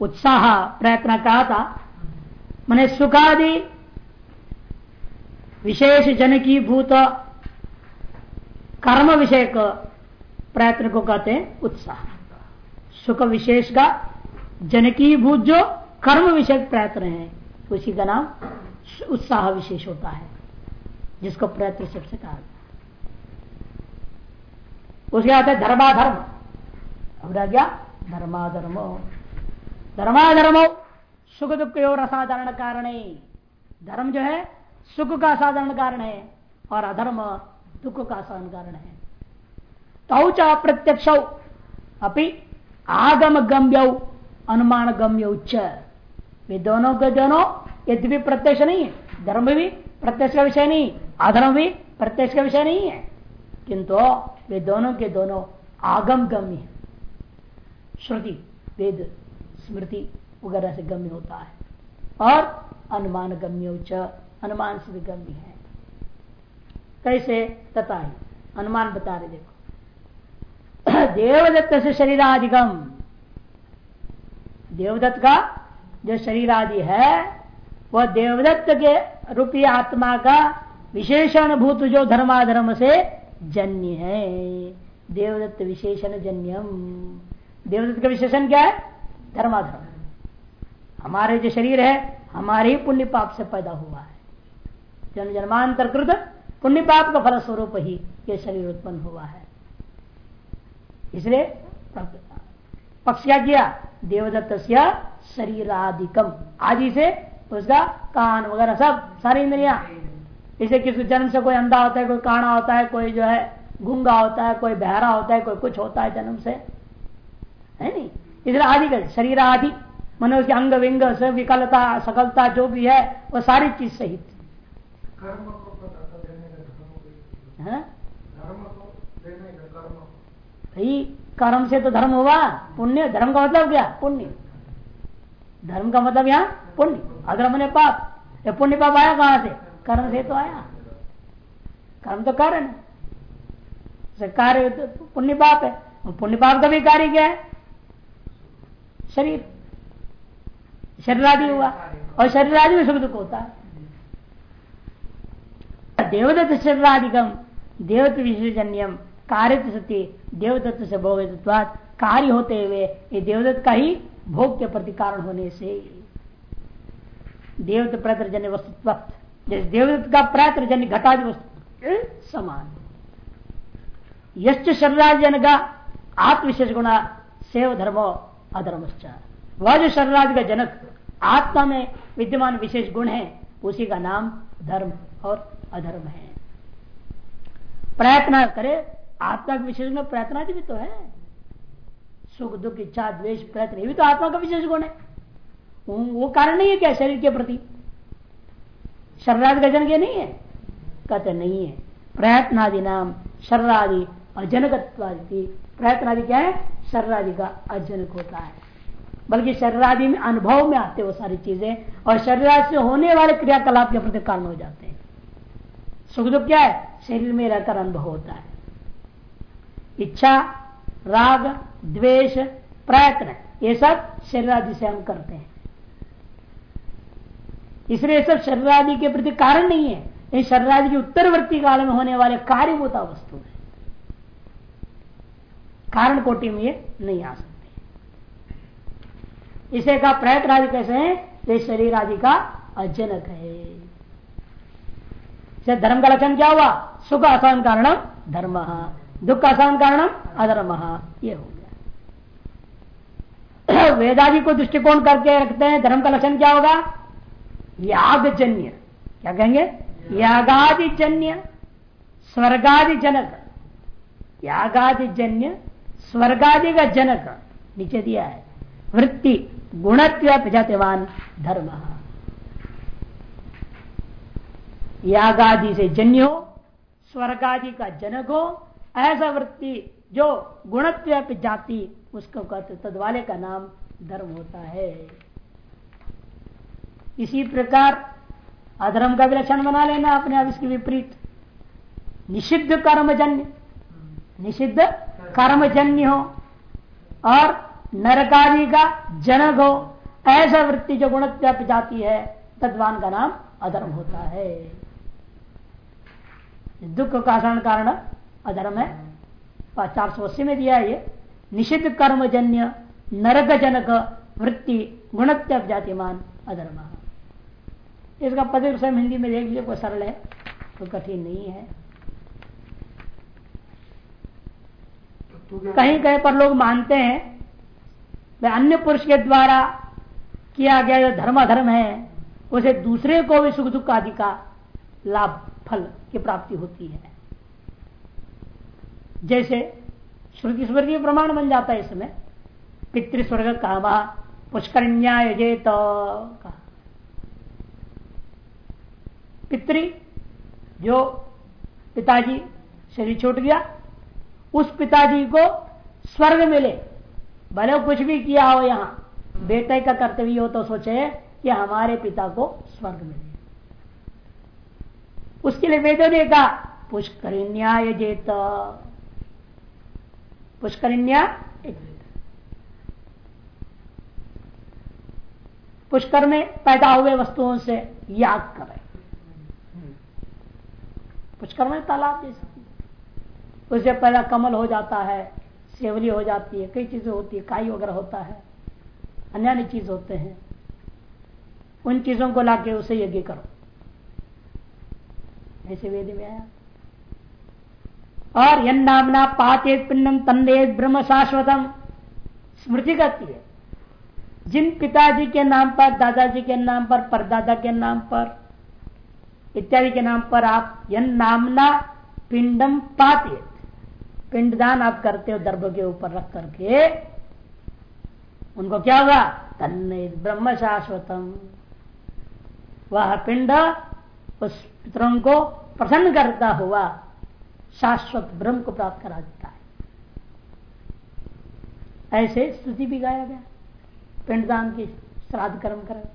उत्साह प्रयत्न कहा था मैंने सुखादि विशेष जन की भूत कर्म विषय प्रयत्न को कहते हैं उत्साह। सुख विशेष का जनकी भूत जो कर्म विषय प्रयत्न है, उसी का नाम उत्साह विशेष होता है, जिसको प्रयत्न सबसे कहा उसके आता है धर्माधर्म। अब रह गया धर्माधर्मो। धर्माधर्मो सुख दुख और असाधारण कारण। धर्म जो है, सुख का असाधारण कारण है, और अधर्म दुख का असाधारण कारण है। तो अप्रत्यक्ष अपनी आगम गम्य अनुमान गम्य उच्च वे दोनों के दोनों यद्यपि प्रत्यक्ष नहीं है। धर्म भी प्रत्यक्ष का विषय नहीं, अधर्म भी प्रत्यक्ष का विषय नहीं है। किंतु वे दोनों के दोनों आगम गम्य श्रुति, वेद स्मृति वगैरह से गम्य होता है। और अनुमान गम्य उच्च, अनुमान से भी गम्य है। कैसे? तथा ही अनुमान बता रहे, देखो। देवदत्त से शरीर शरीराधिगम देवदत्त का जो शरीर आदि है, वह देवदत्त के रूपी आत्मा का विशेषण भूत जो धर्माधर्म से जन्य है। देवदत्त विशेषण जन्यम देवदत्त का विशेषण क्या है? धर्माधर्म। हमारे जो शरीर है, हमारे ही पुण्य पाप से पैदा हुआ है। जन्म जन्मांतर कृत पुण्य पाप का फल स्वरूप ही ये शरीर उत्पन्न हुआ है। इसलिए पक्ष क्या किया देवदत्त शरीराधिकम आदि से उसका कान वगैरह सब, सारी इंद्रिया। इसे किसी जन्म से कोई अंधा होता है, कोई काना होता है, कोई जो है, गुंगा होता है, कोई बहरा होता है, कोई कुछ होता है जन्म से। है नहीं? इसलिए आदि का शरीर आदि मन उसके अंग विंग विकलता सकलता जो भी है वो सारी चीज़ सहित। भाई कर्म से तो धर्म हुआ पुण्य। धर्म का मतलब क्या? पुण्य। धर्म का मतलब यहाँ पुण्य। अधर्म ने पाप ये पुण्य पाप आया कहाँ से? कर्म से तो आया। कर्म तो कारण कार्य तो पुण्य पाप है। पुण्य पाप का भी कार्य क्या है? शरीर। शरीर आदि हुआ, और शरीर आदि में सुख दुख होता है। देवदत्त शरीरादिगम देवत्व विशेषजन्यम कार्य सत्य, देवदत्त से भोगत्वाद कार्य होते हुए, ये देवदत्त का ही भोग के प्रति कारण होने से। देवत प्रत्रजन्य वस्तुत्व जैसे देवदत्त का प्रत्रजन्य घटादि वस्तु समान। यश्च शरीराजन का आत्मविशेष गुणा सेव धर्मो अधर्मश्चार वह जो शरीरादि का जनक आत्मा में विद्यमान विशेष गुण है, उसी का नाम धर्म और अधर्म है। प्रयत्न करे, आत्मा का विशेष गुण प्रयत्न भी तो है। सुख, दुख, इच्छा, द्वेष, प्रयत्न भी तो आत्मा का विशेष गुण है। वो कारण नहीं है क्या शरीर के प्रति? शरीरादि का जनक नहीं है? कहते नहीं है। प्रयत्नादि नाम शरीरादि अजनकत्वादि प्रयत्नादि क्या है? शरीरादि का अजनक होता है। बल्कि शरीरादि में अनुभव में आते वो सारी चीज़ें, और शरीर से होने वाले क्रियाकलाप के प्रति कारण हो जाते हैं। सुख दुख क्या है? शरीर में रहकर अनुभव होता है। इच्छा, राग, द्वेष, प्रयत्न, ये सब शरीर आदि से हम करते हैं। इसलिए सब शरीर आदि के प्रति कारण नहीं है। ये शरीर आदि के उत्तरवर्ती काल में होने वाले कार्यभूता वस्तु। है कारण कोटि में ये नहीं आ सकते। इसे का प्रयत्न आदि कैसे है? ये शरीर आदि का अजनक है। धर्म का लक्षण क्या हुआ? सुख आसान कारणम धर्म। दुख आसान कारणम अधर्म। ये हो गया। वेदादि को दृष्टिकोण करके रखते हैं, धर्म का लक्षण क्या होगा? यागजन्य। क्या कहेंगे? यागादि जन्य स्वर्गादि स्वर्गादि का जनक नीचे दिया है। वृत्ति, गुणत्व प्रजातिवान धर्म। यागादि से जन्य हो स्वर्गादि का जनक हो, ऐसा वृत्ति जो गुणत्व जाति उसको कहते तद वाले का नाम धर्म होता है। इसी प्रकार अधर्म का विलक्षण बना लेना अपने आप इसके विपरीत। निषिद्ध कर्मजन्य, निषिद्ध कर्मजन्य हो और नरकारी का जनक हो, ऐसा वृत्ति जो गुण जाती है, तद्वान का नाम अधर्म होता है। दुख का कारण अधर्म है। चार सौ अस्सी में दिया है ये, निषिद्ध कर्मजन्य नरक जनक वृत्ति गुणत्य जातिमान अधर्म। इसका पद हिंदी में देख लीजिए, कोई सरल है तो कठिन नहीं है तो कहीं कहीं पर लोग मानते हैं वे अन्य पुरुष के द्वारा किया गया जो धर्म धर्म है, उसे दूसरे को भी सुख दुख आदि का लाभ, फल की प्राप्ति होती है। जैसे श्रुति स्वर्गीय प्रमाण बन जाता है इसमें, पितृस्वर्ग कामा पुष्करण्या यजेत पितृ, जो पिताजी शरीर छूट गया उस पिताजी को स्वर्ग मिले। भले कुछ भी किया हो यहाँ, बेटे का कर्तव्य हो तो सोचे कि हमारे पिता को स्वर्ग मिले। उसके लिए वेदों ने कहा पुष्करिण्या यजेत पुष्करिण्या पुष्कर में पैदा हुए वस्तुओं से याग करें। पुष्कर में तालाब जैसे। उससे पहला कमल हो जाता है, सेवली हो जाती है, कई चीज़ें होती है, काई वगैरह होता है अन्य अन्य चीज़ होते हैं। उन चीज़ों को लाके उसे यज्ञ करो। ऐसे वेद में आया। और यन नामना पाते पिंडम तंदे ब्रह्म शाश्वतम। स्मृति करती है। जिन पिताजी के नाम पर, दादाजी के नाम पर, परदादा के नाम पर, इत्यादि के नाम पर आप यन नामना पिंडम पाते। पिंडदान आप करते हो दर्भ के ऊपर रख करके, उनको क्या हुआ? तन्ने ब्रह्म शाश्वतम। वह पिंड उस पितरों को प्रसन्न करता हुआ शाश्वत ब्रह्म को प्राप्त करा देता है। ऐसे स्तुति भी गाया गया। पिंडदान की श्राद्ध कर्म कर।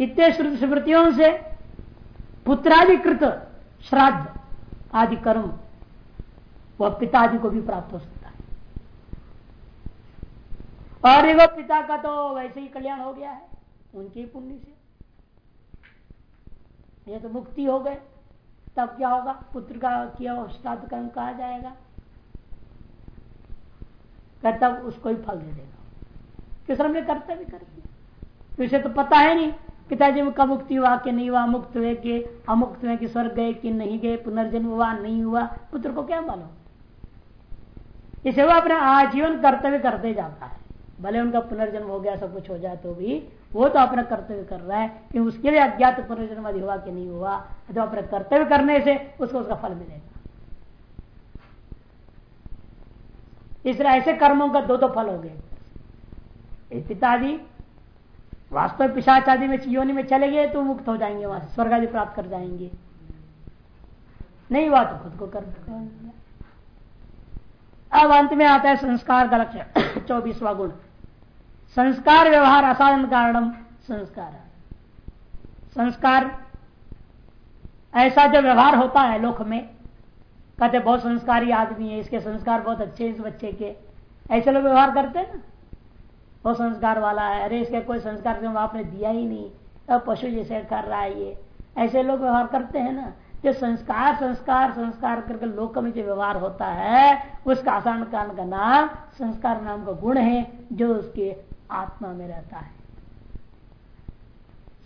इतने श्रुति स्मृतियों से पुत्राधिकृत श्राद्ध आदि कर्म, वह पितादि को भी प्राप्त हो सकता है। और वो पिता का तो वैसे ही कल्याण हो गया है, उनके पुण्य से। ये तो मुक्ति हो गए, तब क्या होगा? पुत्र का किया श्राद्ध कर्म कहा जाएगा? तब उसको ही फल दे देगा। किस ने करते भी करते तो इसे तो पता है नहीं। पिताजी कब मुक्ति हुआ कि नहीं हुआ, मुक्त हुए कि अमुक्त हुए कि स्वर्ग गए कि नहीं गए, पुनर्जन्म हुआ, नहीं हुआ, पुत्र को क्या मालूम? इसे वो अपना आजीवन कर्तव्य करते जाता है। भले उनका पुनर्जन्म हो गया, सब कुछ हो जाए तो भी, वो तो अपना कर्तव्य कर रहा है कि उसके लिए अज्ञात पुनर्जन्म आदि हुआ कि नहीं हुआ तो अपने कर्तव्य करने से उसको उसका फल मिलेगा। इसलिए ऐसे कर्मों का दो दो फल हो गए। पिताजी वास्तव पिशाच आदि में योनि में चले गए तो मुक्त हो जाएँगे वहाँ स्वर्ग आदि प्राप्त कर जाएँगे। नहीं हुआ तो खुद को कर अब अंत में आता है संस्कार का लक्ष्य चौबीसवा गुण। संस्कार व्यवहार असाधन कारणम संस्कार। संस्कार ऐसा जो व्यवहार होता है लोक में, कहते बहुत संस्कारी आदमी है, इसके संस्कार बहुत अच्छे इस बच्चे के। ऐसे लोग व्यवहार करते हैं ना? वो संस्कार वाला है। अरे, इसके कोई संस्कार क्यों आपने दिया ही नहीं। अब पशु जैसे कर रहा है ये। ऐसे लोग व्यवहार करते हैं ना, जो संस्कार संस्कार संस्कार करके लोक में जो व्यवहार होता है, उसका आसान कारण का नाम, संस्कार नाम का गुण है, जो उसके आत्मा में रहता है।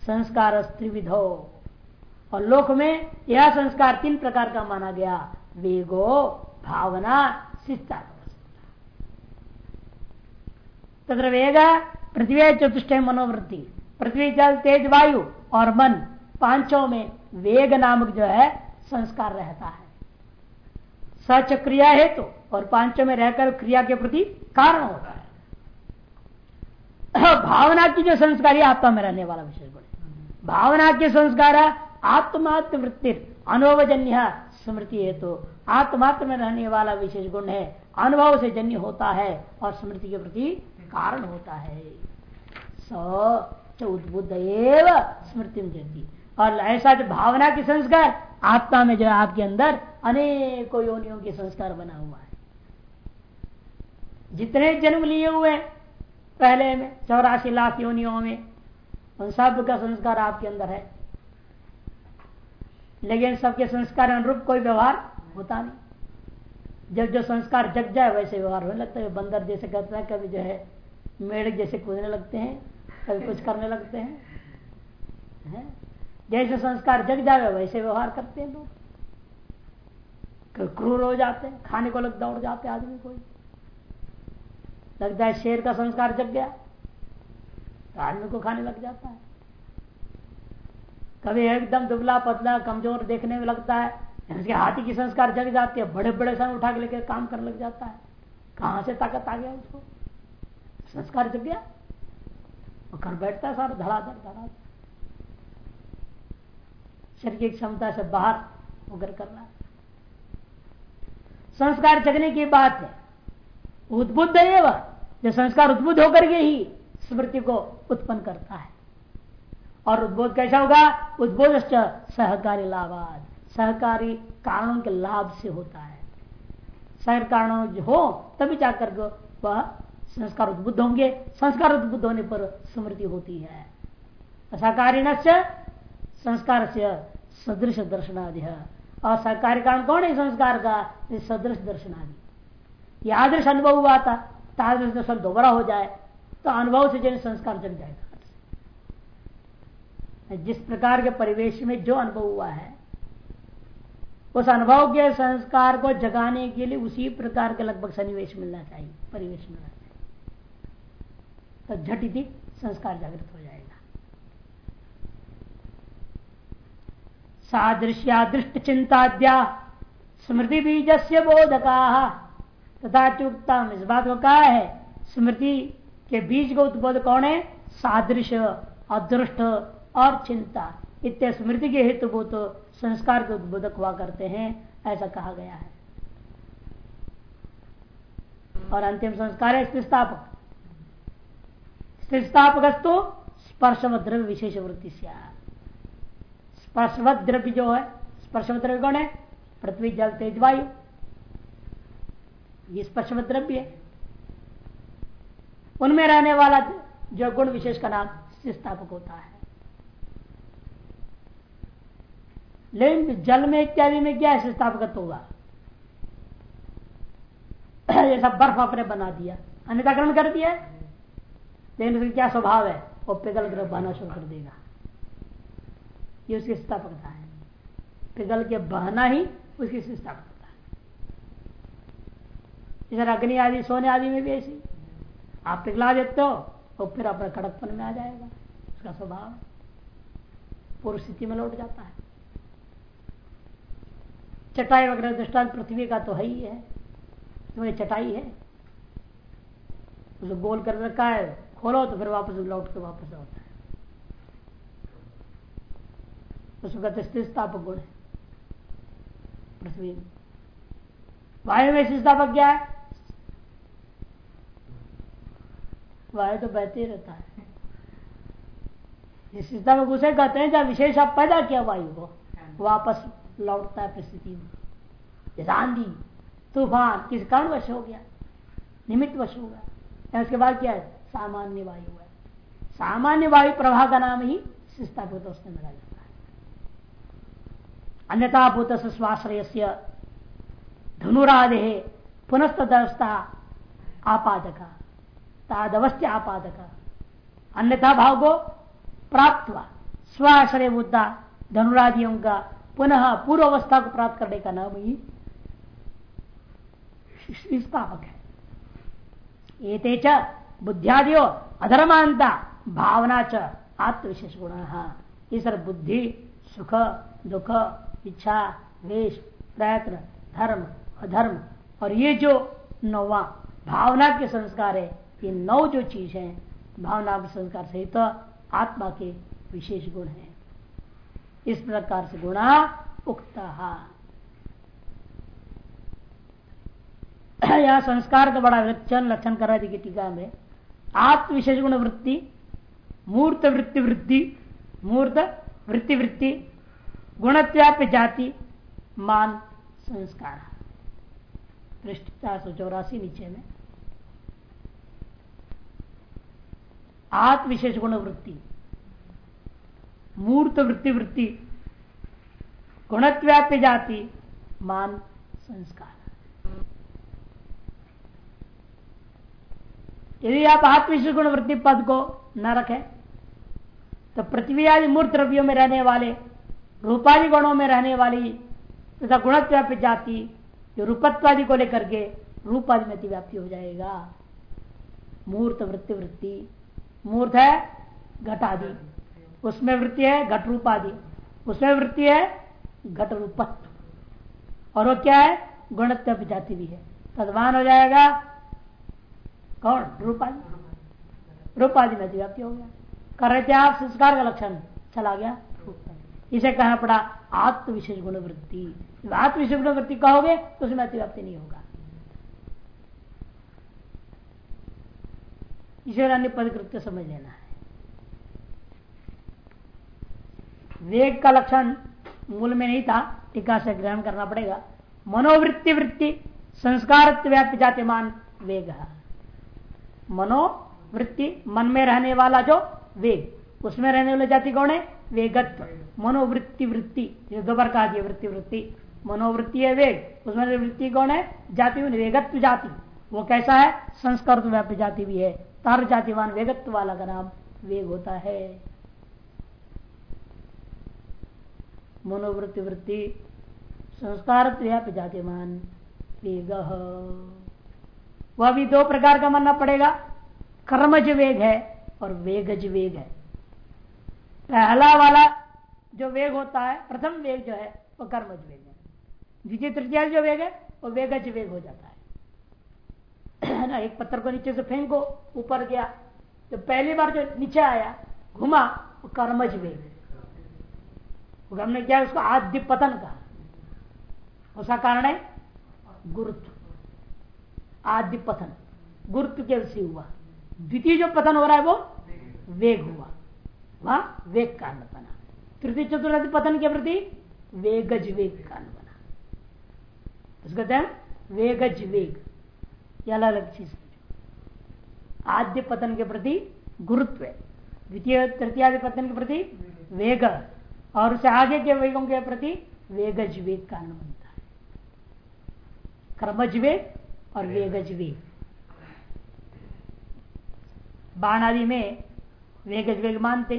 संस्कार त्रिविधो और लोक में यह संस्कार तीन प्रकार का माना गया। वेगो, भावना शिष्टा तथा वेग पृथ्वी चतुष्ट मनोवृत्ति। पृथ्वी जल तेज वायु और मन पाँचों में वेग नामक जो है संस्कार रहता है। सच क्रिया हेतु तो, और पाँचों में रहकर क्रिया के प्रति कारण होता है। भावना की जो संस्कार आत्मा में रहने वाला विशेष गुण भावना के संस्कार आत्मात्म वृत्ति अनुभवजन्य स्मृति हेतु तो, आत्मात्र में रहने वाला विशेष गुण है। अनुभव से जन्य होता है और स्मृति के प्रति कारण होता है। स उद्बुद्ध एव स्मृति जन्य और ऐसा जो भावना की संस्कार आत्मा में जो है आपके अंदर अनेकों योनियों के संस्कार बना हुआ है। जितने जन्म लिए हुए पहले में, चौरासी लाख योनियों में, उन सब का संस्कार आपके अंदर है। लेकिन सबके संस्कार अनुरूप कोई व्यवहार होता नहीं। जब जो संस्कार जग जाए, वैसे व्यवहार होने लगता है। बंदर जैसे करता है, कभी जो है मेढक जैसे कूदने लगते हैं, कभी कुछ करने लगते हैं। है? जैसे संस्कार जग जाए वैसे व्यवहार करते हैं लोग। क्रूर हो जाते हैं, खाने को लग दौड़ जाते आदमी कोई लगता है शेर का संस्कार जग गया तो आदमी को खाने लग जाता है। कभी एकदम दुबला पतला कमज़ोर देखने में लगता है उसके हाथी की संस्कार जग जाती है बड़े बड़े सन उठा के लेकर काम करने लग जाता है। कहाँ से ताकत आ गया उसको? संस्कार जग गया। और कर बैठता है सारा धड़ाधड़ धड़ाधड़ शरीर की क्षमता से बाहर होकर कर रहा है। संस्कार जगने की बात है। उद्बुद्ध है वह, जो संस्कार उद्बुद्ध होकर के ही स्मृति को उत्पन्न करता है। और उद्बोध कैसा होगा? उद्बोध सहकारी लाभाद। सहकारी कारणों के लाभ से होता है। सहर कारणों हो, तभी जाकर वह संस्कार उद्बुद्ध होंगे। संस्कार उद्बुद्ध होने पर स्मृति होती है। सहकारी संस्कार से सदृश दर्शनादि और सहकारी कारण कौन है? संस्कार का सदृश दर्शनादि। आदर्श अनुभव हुआ था तादृश दर्शन दोबारा हो जाए तो अनुभव से जन संस्कार जग जाएगा जिस प्रकार के परिवेश में जो अनुभव हुआ है, उस अनुभव के संस्कार को जगाने के लिए उसी प्रकार के लगभग सन्निवेश मिलना चाहिए, परिवेश मिलना तो झटिति संस्कार जागृत हो जाएगा। सादृश्यादृष्ट चिंताद्या स्मृति बीज से बोधका। तथा चुकता इस बात को कहा है, स्मृति के बीज को उत्बोध कौन है? सादृश्य अदृष्ट और चिंता। इतने स्मृति के हेतु तो संस्कार के उद्बोधक हुआ करते हैं, ऐसा कहा गया है। और अंतिम संस्कार है स्थिस्थापक स्थिस्थापक तो स्पर्शव द्रव्य विशेष वृत्ति से स्पर्शवत द्रव्य जो है स्पर्शवत द्रव्य कौन है? पृथ्वी, जल, तेज, वायु। ये स्पर्शवत द्रव्य है। उनमें रहने वाला जो गुण विशेष का नाम स्थापक होता है। लेकिन जल में, इत्यादि में क्या है? स्थापक होगा। जैसा बर्फ़ आपने बना दिया अन्यता कर दिया। लेकिन उसका क्या स्वभाव है? वो पिघल कर बहना शुरू कर देगा। ये उसकी स्थापकता है। पिघल के बहना ही उसकी स्थापकता है। इधर अग्नि आदि, सोने आदि में भी ऐसी। आप पिघला देते हो तो फिर अपने कड़कपन में आ जाएगा। उसका स्वभाव पूर्व स्थिति में लौट जाता है। चटाई वगैरह दृष्टांत पृथ्वी का तो है ही है। चटाई है। उसे गोल कर रखा है। खोलो तो फिर वापस लौट के वापस होता है? गुण पृथ्वी। वायु में स्थिर क्या है? वायु तो बहते ही रहता है। स्थिति में घुसे कहते हैं जब विशेष आप पैदा किया वायु को, वापस लौटता है परिस्थिति में। जैसे आंधी तूफ़ान, किस कारण वश हो गया? निमित्त वश हो गया। उसके बाद क्या है? सामान्य वायु है सामान्य वायु प्रवाह का नाम ही स्थापित उसने मिला जाता है अन्यथा भूत स्वाश्रय से धनुरादे पुनस्तवस्था आपादक तादवस्थ आपादक अन्यथा भाव को प्राप्त स्वाश्रय मुद्दा धनुरादियों का पुनः पूर्व अवस्था को प्राप्त करने का नाम ही स्थापक है बुद्धियादियो अधर्मांता भावना च आत्मविशेष गुण इस बुद्धि, सुख, दुख, इच्छा वेश प्रयत्न, धर्म, अधर्म, और ये जो नौवा भावना के संस्कार है, ये नौ जो चीज़ है, भावना के संस्कार सहित तो आत्मा के विशेष गुण है। इस प्रकार से गुणा उक्ता। यह संस्कार का बड़ा लक्षण लक्षण कर रहा थी टीका में। आत्म विशेष गुण वृत्ति मूर्त वृत्ति वृत्ति मूर्त वृत्ति वृत्ति गुणत्याप्य जाति मान, संस्कार। पृष्ठ चार सौ चौरासी नीचे में। आत्मविशेष गुण वृत्ति मूर्त वृत्ति वृत्ति गुणत्व्याप्य जाति मान, संस्कार। यदि आप आत्मविशेष गुण वृत्ति पद को न रखें तो पृथ्वी आदि मूर्त द्रव्यों में रहने वाले, रूपादि गुणों में रहने वाली तथा गुणत्व्याप्य जाति, जो रूपत्वादि को लेकर के रूपादि में व्याप्ति हो जाएगा। मूर्त वृत्ति वृत्ति। मूर्त है घटादि। उसमें वृत्ति है घट रूपादि उसमें वृत्ति है घट रूपत्व और वो क्या है? गुणत्व जाति भी है। तदवान हो जाएगा कौन? रूपादि रूपादि में व्याप्ति हो गया? कर रहे थे, आप संस्कार का लक्षण चला गया इसे कहना पड़ा आत्म विशेष गुण वृत्ति आत्म विशेष गुण वृत्ति कहोगे तो उसमें अतिव्याप्ति नहीं होगा। इसे अन्य पद कृत्य समझ लेना है। वेग का लक्षण मूल में नहीं था, टीका से ग्रहण करना पड़ेगा। मनोवृत्ति वृत्ति संस्कार व्याप्त जातिमान वेग। मनोवृत्ति मन में रहने वाला जो वेग उसमें रहने वाले जाति कौन है? वेगत्व। मनोवृत्ति वृत्ति दोबार कहा दिया वृत्ति वृत्ति। मनोवृत्ति है वेग, उसमें वृत्ति कौन है? जाति वेगत्व जाति। वो कैसा है? संस्कृत व्याप्त जाति भी है। तार जातिवान वेगत्व वाला का नाम वेग होता है। मनोवृत्ति वृत्ति, संस्कार व्याप्त जातिमान वेग। वह भी दो प्रकार का मानना पड़ेगा। कर्मज वेग है और वेगज वेग है। पहला वाला जो वेग होता है, प्रथम वेग जो है वो कर्मज वेग है। द्वितीय, तृतीय जो वेग है वो वेगज वेग हो जाता है। ना, एक पत्थर को नीचे से फेंको, ऊपर गया। तो पहली बार जो नीचे आया, घुमा वो कर्मज वेग हमने क्या, उसको आद्य पतन कहा। उसका कारण है? गुरुत्व। आद्य पतन, गुरुत्व के से हुआ। द्वितीय जो पतन हो रहा है वो वेग हुआ। वह वेग कारण बना। तृतीय, चतुर्थ पतन के प्रति वेगज वेग कारण बना। उसको कहते हैं वेगज वेग। ये अलग अलग चीज़ आद्य पतन के प्रति गुरुत्व द्वितीय, तृतीय पतन के प्रति वेग। और उसे आगे के वेगों के प्रति वेगज वेग कारण बनता है। क्रमज वेग और वेगज वेग बाण आदि में वेगज वेग मानते।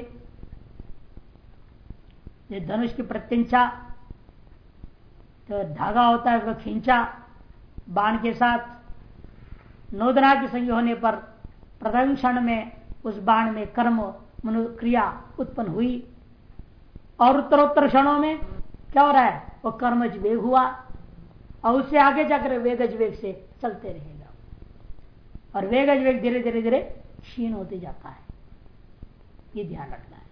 ये धनुष की प्रत्यंचा तो धागा होता है उसको खींचा बाण के साथ। नोदना की संयोग होने पर प्रथम क्षण में उस बाण में कर्म क्रिया उत्पन्न हुई। और उत्तरोत्तर क्षणों में क्या हो रहा है? वो कर्मज वेग हुआ। और उससे आगे जाकर वेगज वेग से चलते रहेगा। और वेगज वेग धीरे धीरे धीरे क्षीण होते जाता है। ये ध्यान रखना है।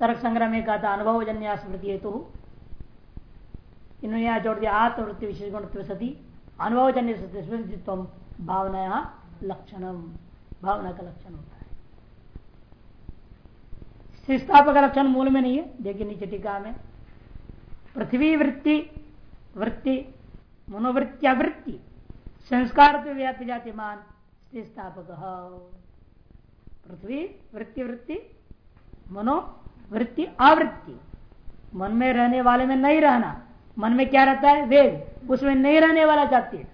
तर्क संग्रह में कहा था अनुभव जन्या स्मृति हेतु। तो इन्होंने यहाँ जोड़ दिया, आत्मवृत्ति विशेष गुण सती अनुभव जन्य स्मृतित्व भावना यहाँ लक्षणम। भावना का लक्षण होता है। स्थापक का लक्षण मूल में नहीं है, देखिए नीचे टीका में। पृथ्वी वृत्ति वृत्ति मनोवृत्तियावृत्ति संस्कार तो व्याप्त जाति मान स्थापक पृथ्वी, वृत्ति वृत्ति, मनो, वृत्ति, आवृत्ति। मन में रहने वाले में नहीं रहना। मन में क्या रहता है? वेग उसमें नहीं रहने वाला जाति।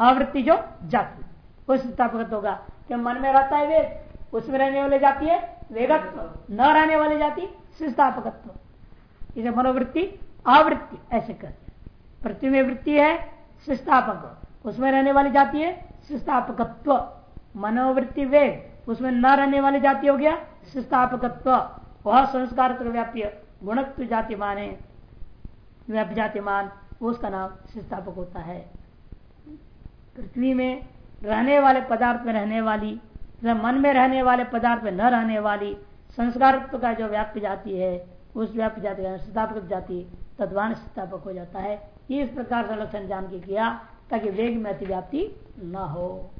आवृत्ति जो जाति। उस स्थापक होगा। कि मन में रहता है वेग उसमें रहने वाले जाति है वेगत्व न रहने वाली जाति स्थापकत्व इसे मनोवृत्ति आवृत्ति, ऐसे कर पृथ्वी में वृत्ति है स्थापक उसमें रहने वाली जाति है शिष्टापकत्व मनोवृत्ति वेग, उसमें न रहने वाली जाति हो गया शिष्टापकत्व वह संस्कार व्याप्य गुणत्व जाति माने व्याप्य जातिमान, उसका नाम शिष्टापक होता है। पृथ्वी में रहने वाले पदार्थ में रहने वाली मन में रहने वाले पदार्थ में न रहने वाली, संस्कार का जो व्याप्य जाति है, उस व्याप्य जाति का जाति तद्वान स्थापक हो जाता है। ये इस प्रकार से लक्षण जान के किया ताकि वेग में अतिव्याप्ति न हो।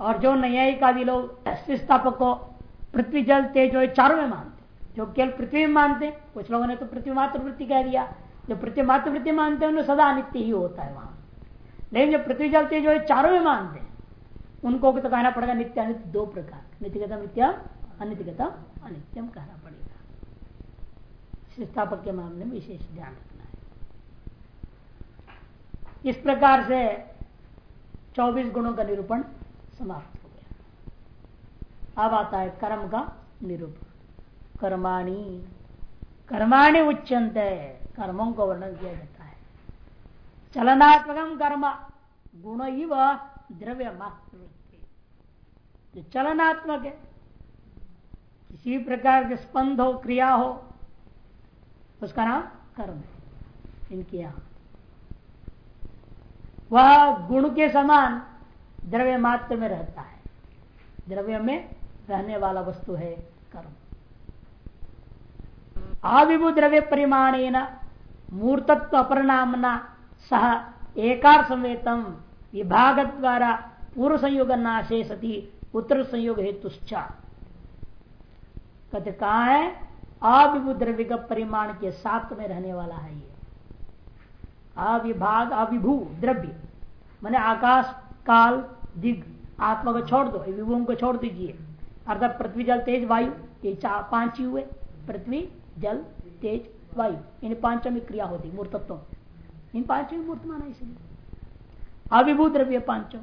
और जो न्यायिक आदि लोग स्थापक को पृथ्वी जल, तेज चारों में मानते जो केवल पृथ्वी में मानते कुछ लोगों ने तो पृथ्वी मात्र वृत्ति कह दिया। जो पृथ्वी मात्र वृत्ति मानते हैं, उन्हें सदा नित्य ही होता है वहाँ। लेकिन जो पृथ्वी जल, तेज जो चारों में मानते उनको तो कहना पड़ेगा नित्य अनित्य दो प्रकार। नित्यगतम नित्यम, अनित्यगतम अनित्यम कहना पड़ेगा। संस्थापक के मामले में विशेष ध्यान रखना है। इस प्रकार से 24 गुणों का निरूपण समाप्त हो गया। अब आता है कर्म का निरूपण। कर्माणी। कर्माणी उच्चंत कर्मों को वर्णन किया जाता है। चलनात्मक कर्म। गुण ही वह द्रव्य मात्र चलनात्मक है, किसी प्रकार के स्पंद हो, क्रिया हो उसका नाम कर्म है। इनके यहाँ वह गुण के समान द्रव्य मात्र में रहता है। द्रव्य में रहने वाला वस्तु है कर्म। आविभु द्रव्य परिमाण मूर्तत्व अपरनामना सह एकार समेतम विभाग द्वारा पूर्व संयोग नाशे सती उत्तर संयोग हेतु कहते कहा है? अविभु द्रव्य का परिमाण के साथ में रहने वाला है ये। अविभाग अविभू द्रव्य। मैंने आकाश, काल, दिग। आत्मा को छोड़ दो विभू को छोड़ दीजिए। अर्थात पृथ्वी, जल, तेज, वायु। ये पाँच ही हुए। पृथ्वी, जल, तेज, वायु। इन पाँचों में क्रिया होती, मूर्तत्व इन पाँचों में मूर्त माना इसलिए अविभू द्रव्य पाँचों।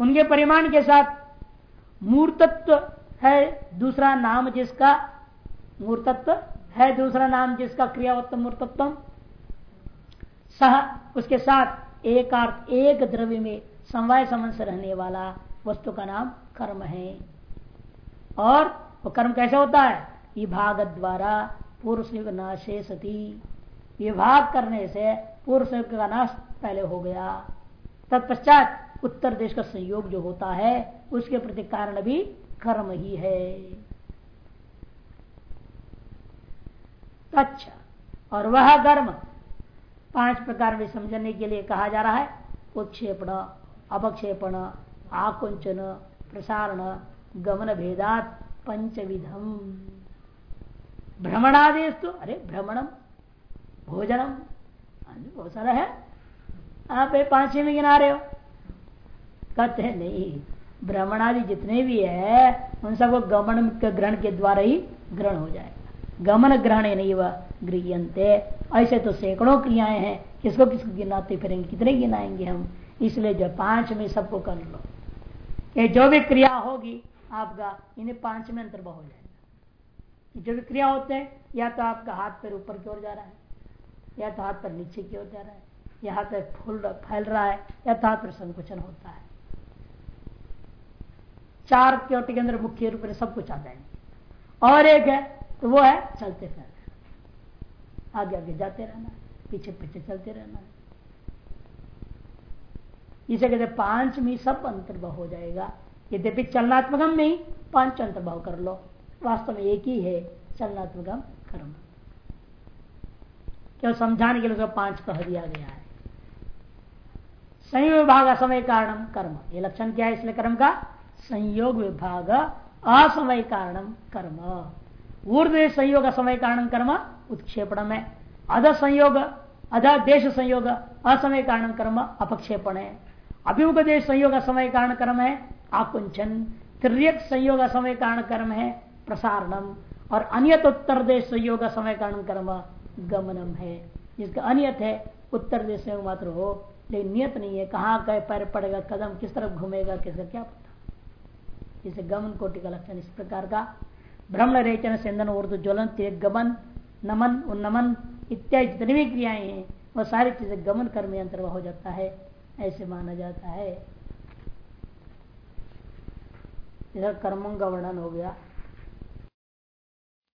उनके परिमाण के साथ मूर्तत्व है, दूसरा नाम जिसका मूर्तत्व है दूसरा नाम जिसका क्रियावत्व मूर्तत्व। सह, उसके साथ एक अर्थ एक द्रव्य में समवाय समन से रहने वाला वस्तु का नाम कर्म है। और वो कर्म कैसे होता है? विभाग द्वारा पूर्व नाशे सती। विभाग करने से पूर्व संयुग का नाश पहले हो गया। तत्पश्चात उत्तर देश का संयोग जो होता है, उसके प्रति कारण भी कर्म ही है। अच्छा और वह कर्म पाँच प्रकार में समझने के लिए कहा जा रहा है उत्क्षेपण अपक्षेपण, आकुंचन, प्रसारण गमन भेदात पंचविधम। भ्रमणादेश तो अरे भ्रमणम, भोजनम बहुत सारा है। आप पाँच में गिना रहे हो। कहते हैं, नहीं, भ्रमणादि जितने भी है, उन सबको गमन ग्रहण के द्वारा ही ग्रहण हो जाएगा गमन ग्रहण नहीं वह गृहते ऐसे तो सैकड़ों क्रियाएँ हैं। किसको किसको गिनाते फिरेंगे? कितने गिनाएँगे हम? इसलिए जो पाँच में सबको कर लो। ये जो भी क्रिया होगी, आपका इन्हें पाँच में अंतर्भाव हो जाएगा। जो भी क्रिया होते हैं, या तो आपका हाथ पैर ऊपर की ओर जा रहा है, या तो हाथ पर नीचे की ओर जा रहा है, या हाथ पर फूल फैल रहा है, या तो हाथ पर संकुचन होता है। चार क्योटी के अंदर मुख्य रूप में सब कुछ आ जाएँगे। और एक है तो वो है, चलते फिरना आगे आगे जाते रहना, पीछे पीछे चलते रहना। इसे कहते पाँच में सब अंतर्भाव हो जाएगा। यद्यपि चलनात्मकम में ही पाँच अंतर्भाव कर लो, वास्तव में एक ही है, चलनात्मकम कर्म। क्यों समझाने के लिए पाँच कह दिया गया है। संयोग विभाग असमय कारण कर्म। ये लक्षण क्या है इसलिए कर्म का? संयोग विभाग असमय कारणम कर्म। ऊर्ध संयोग असमय कारण कर्म उत्क्षेपण में अध संयोग, अध देश संयोग असमय कारण कर्म अपक्षेपण। है अभिमुख देश संयोग असमय कारण कर्म है आकुंचन त्रियक संयोग असमय कारण कर्म है प्रसारणम। और अनियत उत्तर देश संयोग समय कारण कर्म गमनम है। जिसका अनियत है, उत्तर देश संयोग मात्र हो। लेकिन नियत नहीं है, कहाँ कहे पैर पड़ेगा, कदम किस तरफ़ घूमेगा किसका क्या पता। जिसे गमन कोटि का लक्षण इस प्रकार का भ्रमण रेचन सेंदन उर्दू ज्वलन गमन नमन, उन्नमन इत्यादि जितनी भी क्रियाएँ हैं। वह सारी चीज़ें गमन कर्म यंत्र हो जाता है। ऐसे माना जाता है। इधर कर्मों का वर्णन हो गया।